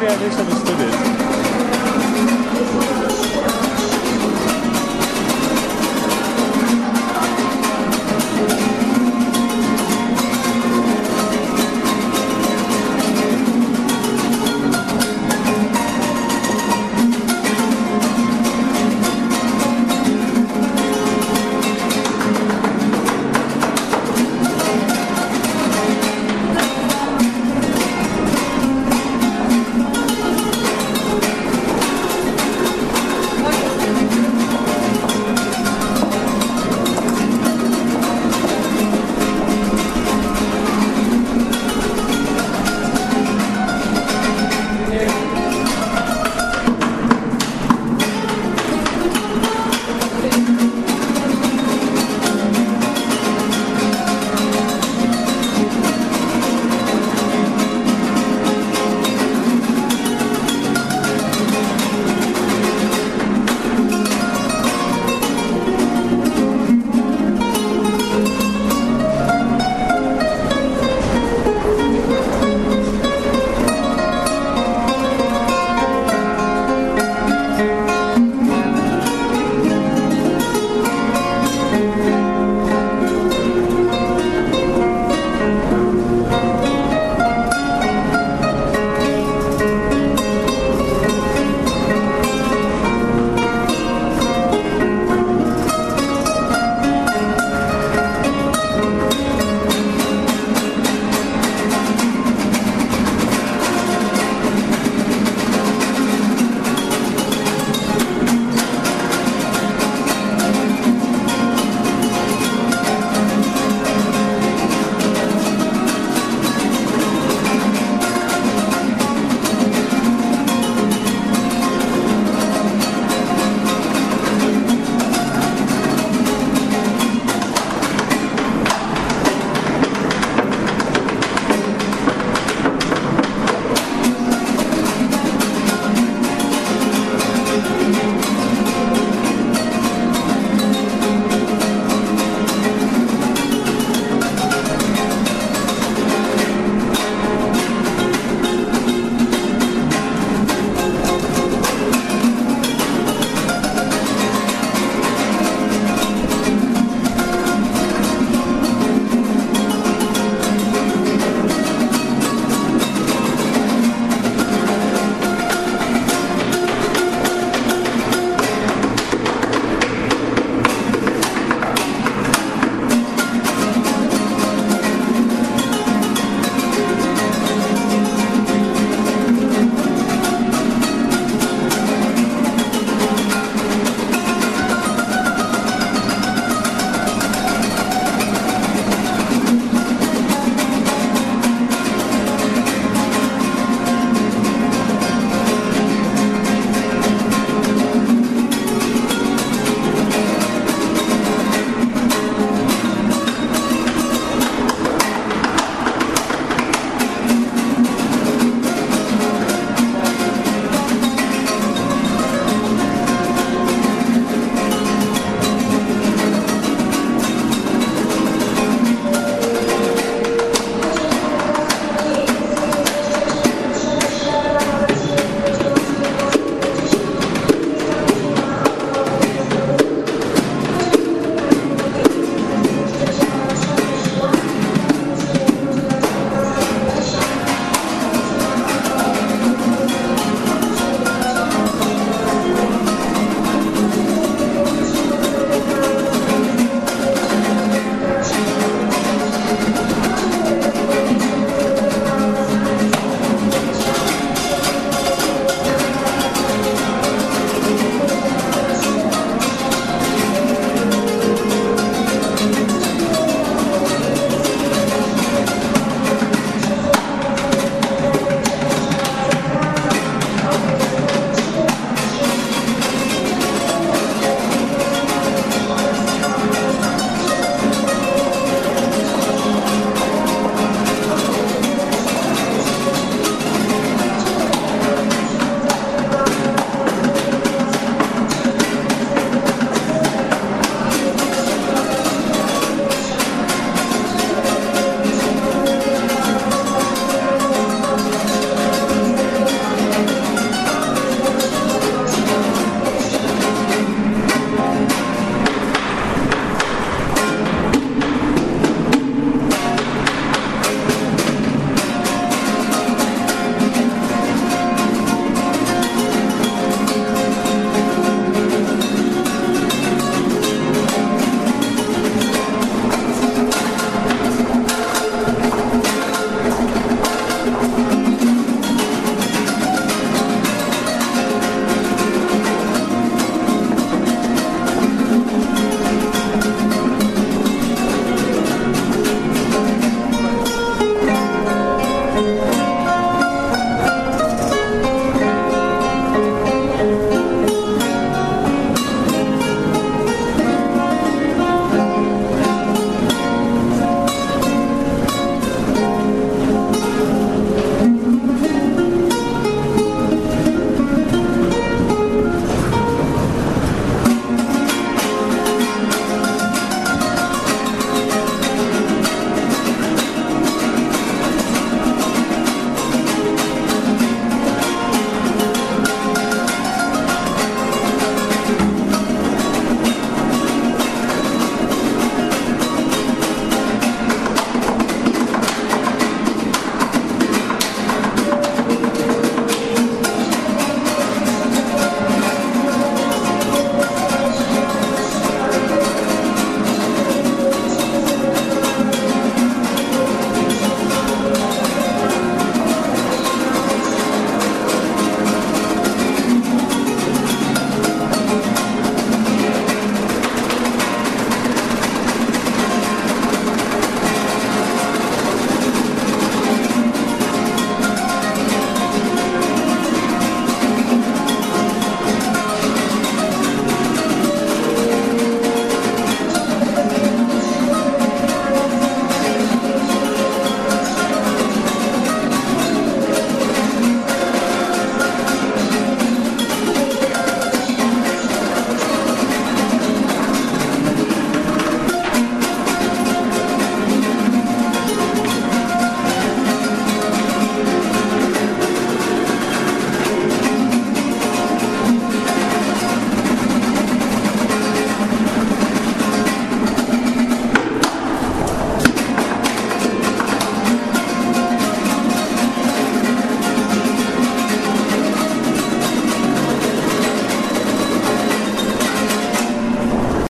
maybe I misunderstood it.